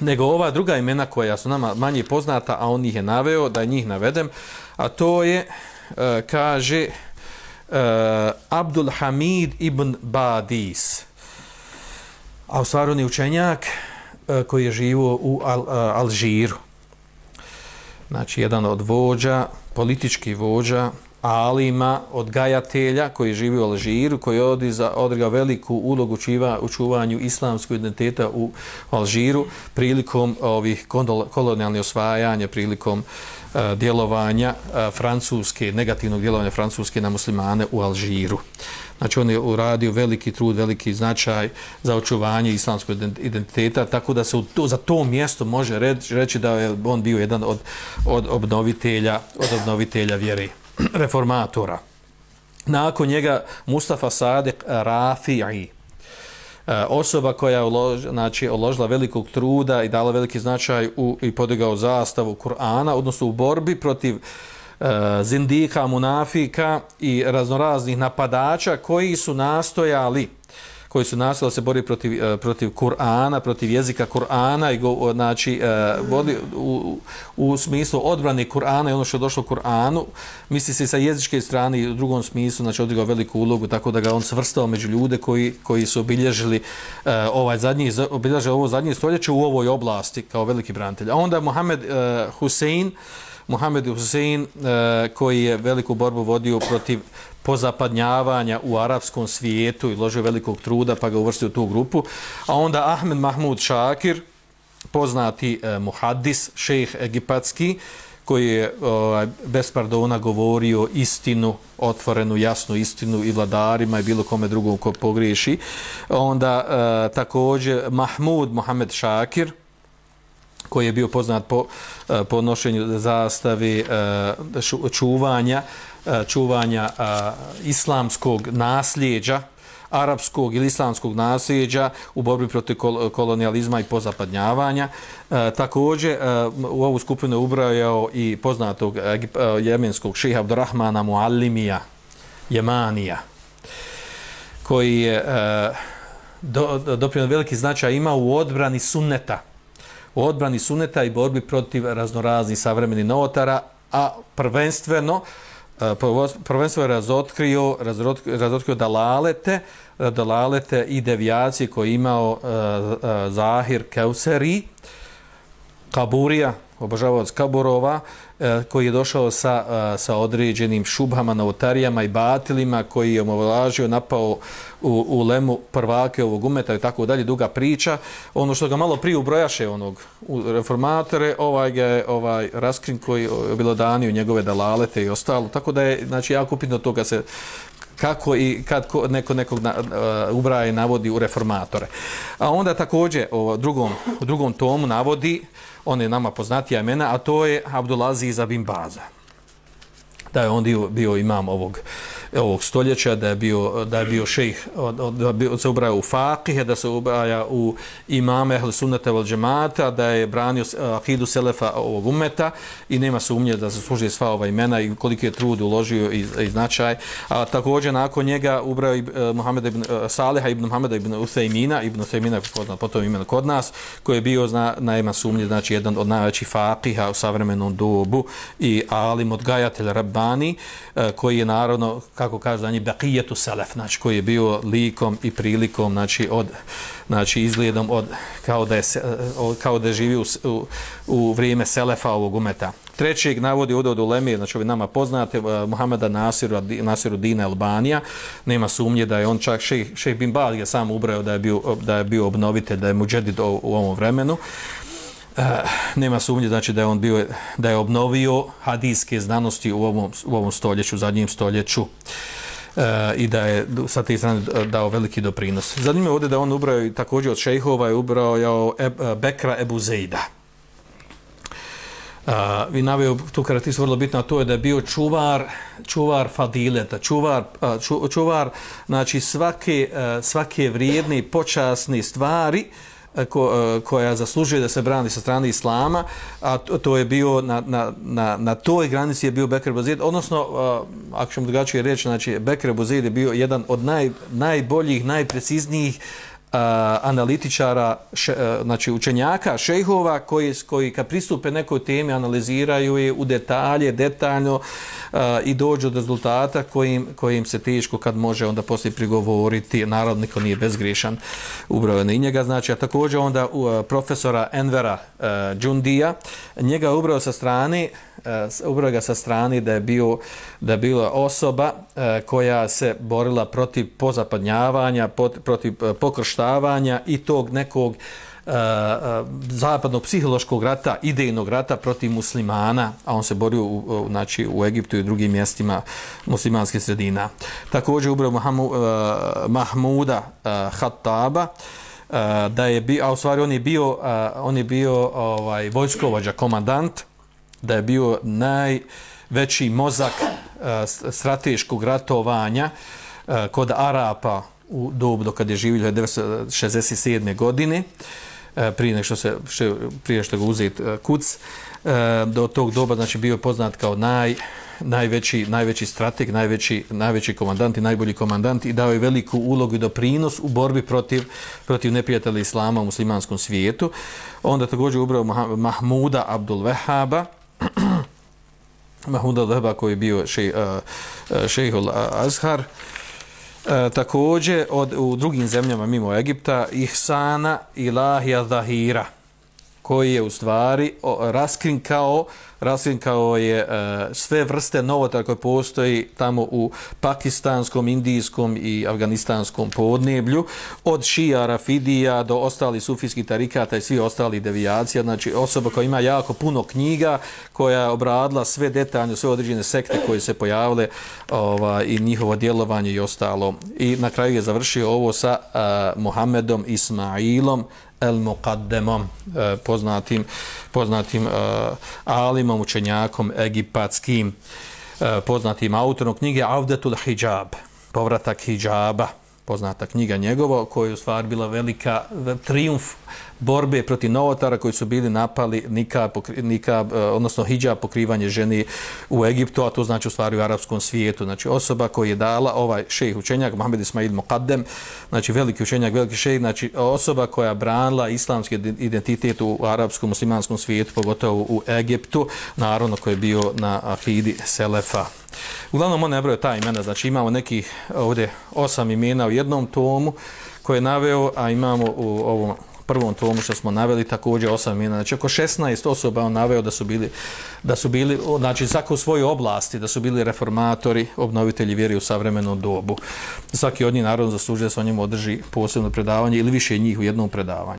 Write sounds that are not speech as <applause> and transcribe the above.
nego ova druga imena koja su nama manje poznata, a on ih je naveo, da njih navedem, a to je, e, kaže, e, Abdul Hamid ibn Badis. A u stvari on je učenjak e, koji je živo u Al, e, Alžiru. Znači, jedan od vođa, politički vođa, alima, odgajatelja koji živi u Alžiru, koji je odrgao veliku ulogu čiva, u čuvanju islamskog identiteta u Alžiru prilikom ovih kolonijalnih osvajanja, prilikom uh, djelovanja uh, francuske, negativnog djelovanja francuske na muslimane u Alžiru. Znači on je uradio veliki trud, veliki značaj za očuvanje islamskog identiteta, tako da se u to, za to mjesto može reći da je on bio jedan od, od obnovitelja od obnovitelja vjere <clears throat> reformatora. Nakon njega Mustafa Sadek Rafi'i, eh, osoba koja je ulož, znači, uložila velikog truda i dala veliki značaj u, i podigao zastavu Kur'ana, odnosno u borbi protiv eh, e, zindika, munafika i raznoraznih napadača koji su nastojali koji su nastavili se bori protiv, eh, protiv Kur'ana, protiv jezika Kur'ana i go, eh, znači, eh, vodi, u, u smislu odbrane Kur'ana i ono što je došlo Kur'anu, misli se sa jezičke strane i u drugom smislu, znači odigrao veliku ulogu, tako da ga on svrstao među ljude koji, koji su obilježili uh, ovaj zadnji, obilježili ovo zadnje stoljeće u ovoj oblasti kao veliki branitelj. A onda Mohamed uh, Husein, Muhammed Hussein eh, koji je veliku borbu vodio protiv pozapadnjavanja u arapskom svijetu i ložio velikog truda pa ga uvrstio u tu grupu. A onda Ahmed Mahmud Šakir, poznati eh, muhaddis, šejh egipatski, koji je ovaj, bez pardona govorio istinu, otvorenu, jasnu istinu i vladarima i bilo kome drugom ko pogriješi. Onda eh, također Mahmud Mohamed Šakir, koji je bio poznat po, e, po nošenju zastavi eh, čuvanja eh, čuvanja islamskog nasljeđa arapskog ili islamskog nasljeđa u borbi protiv kolonijalizma i pozapadnjavanja. E, također e, u ovu skupinu je ubrajao i poznatog e, jemenskog šeha Abdurrahmana Muallimija Jemanija koji je e, do, do, veliki značaj ima u odbrani sunneta u odbrani suneta i borbi protiv raznoraznih savremenih novotara, a prvenstveno e, prvenstveno je razotkrio, razotkrio dalalete, e, dalalete i devijacije koje imao e, Zahir Keuseri, Kaburija, obožavac Kaburova, e, koji je došao sa, e, sa određenim šubhama, novotarijama i batilima, koji je omovlažio, napao u, u lemu prvake ovog umeta i tako dalje, duga priča. Ono što ga malo prije ubrojaše onog reformatore, ovaj ga ovaj raskrin koji je bilo danio njegove dalalete i ostalo. Tako da je, znači, jako upitno toga se kako i kad neko nekog na, uh, ubraja navodi u reformatore. A onda također u drugom, u drugom tomu navodi on je nama poznatija imena, a to je Abdulaziz Abin Baza. Da je on bio, bio imam ovog, E, ovog stoljeća, da je bio, da je bio šejh, da bio, se ubraja u fakihe, da se ubraja u imame ahl sunnata vel džemata, da je branio e, akidu selefa e, ovog umeta i nema sumnje da se služi sva ova imena i koliko je trud uložio i, i značaj. A također nakon njega ubrao i uh, Muhammed ibn uh, Saleha ibn Muhammed ibn Uthejmina, ibn Uthejmina poznat potom imenu kod nas, koji je bio zna, najma sumnje, znači jedan od najvećih fakiha u savremenom dobu i alim odgajatelj Rabbani, uh, koji je naravno kako kažu oni njih, baqijetu selef, znači koji je bio likom i prilikom, znači od, znači izgledom od, kao da je, kao da živi u, u, u vrijeme selefa ovog umeta. Trećeg navodi ovdje od Uleme, znači ovi nama poznate, e, uh, Muhameda Nasiru, Nasiru Dina Albanija, nema sumnje da je on čak, šejh, šejh bin Bal je sam ubrao da je bio, da je bio obnovitelj, da je muđedid u, u ovom vremenu. Uh, Eh, nema sumnje znači da je on bio da je obnovio hadijske znanosti u ovom, u ovom stoljeću, zadnjem stoljeću E, i da je sa te strane dao veliki doprinos. Zanimljivo ovdje da on ubrao i također od šejhova je ubrao je eh, Bekra Ebu Zejda. Uh, vi naveo tu karakteristiku vrlo bitno, a to je da je bio čuvar, čuvar fadileta, čuvar, uh, ču, čuvar znači svake, uh, svake vrijedne i počasne stvari uh, E, ko, e, koja zaslužuje da se brani sa strane islama, a to, to je bio na, na, na, na toj granici je bio Bekr Bozid, odnosno, e, ako ćemo drugačije reći, znači Bekr Bozid je bio jedan od naj, najboljih, najpreciznijih analitičara, še, znači učenjaka, šejhova koji, koji kad pristupe nekoj temi analiziraju je u detalje, detaljno a, i dođu do rezultata kojim, kojim se teško kad može onda poslije prigovoriti, naravno niko nije bezgrešan ubrojeno i njega, znači a također onda u, profesora Envera a, Džundija, njega ubrao sa strane ubrao ga sa strane da je bio da je bila osoba a, koja se borila protiv pozapadnjavanja, protiv uništavanja i tog nekog e, e zapadnog psihološkog rata, idejnog rata protiv muslimana, a on se borio u, u, znači, u Egiptu i drugim mjestima muslimanskih sredina. Također ubrao Mahamu, e, Mahmuda e, Hattaba, e, da je bio, a u stvari on je bio, e, on je bio ovaj, vojskovođa, komandant, da je bio najveći mozak e, strateškog ratovanja e, kod Arapa u dobu do kada je živio 1967. godine, e, prije nego što se prije što ga uzet e, kuc, e, do tog doba znači bio poznat kao naj najveći najveći strateg, najveći najveći komandant i najbolji komandant i dao je veliku ulogu i doprinos u borbi protiv protiv neprijatelja islama u muslimanskom svijetu. Onda također ubrao Mahmuda Abdul Wahaba <clears throat> Mahmuda Abdul Wahaba koji je bio šej, uh, šejhul Azhar E, također od, u drugim zemljama mimo Egipta Ihsana Ilahija Zahira koji je u stvari raskrinkao raskrinkao je e, sve vrste novota koje postoji tamo u pakistanskom, indijskom i afganistanskom podneblju od šija, rafidija do ostali sufijskih tarikata i svi ostali devijacija. Znači osoba koja ima jako puno knjiga koja je obradila sve detaljno sve određene sekte koje se pojavile ova, i njihovo djelovanje i ostalo. I na kraju je završio ovo sa a, Muhammedom Ismailom el muqaddemom eh, poznatim poznatim uh, alimom učenjakom egipatskim uh, poznatim autorom knjige Avdetul Hijab povratak hijaba. Poznata knjiga njegovo koja je u stvari bila velika triumf borbe protiv novotara koji su bili napali nikab, nikab e, odnosno hijđa pokrivanje ženi u Egiptu, a to znači u stvari u arapskom svijetu. Znači osoba koja je dala ovaj šejh učenjak, Mohamed Ismail Muqaddem, znači veliki učenjak, veliki šejh, znači osoba koja branila islamski identitet u arapskom muslimanskom svijetu, pogotovo u Egiptu, naravno koji je bio na Ahidi Selefa. Uglavnom on ne broje ta imena, znači imamo nekih ovdje osam imena u jednom tomu koje je naveo, a imamo u ovom prvom tomu što smo naveli također osam imena. Znači oko 16 osoba on naveo da su bili, da su bili znači svako u svojoj oblasti, da su bili reformatori, obnovitelji vjeri u savremenu dobu. Svaki od njih naravno zaslužuje da se o njemu održi posebno predavanje ili više njih u jednom predavanju.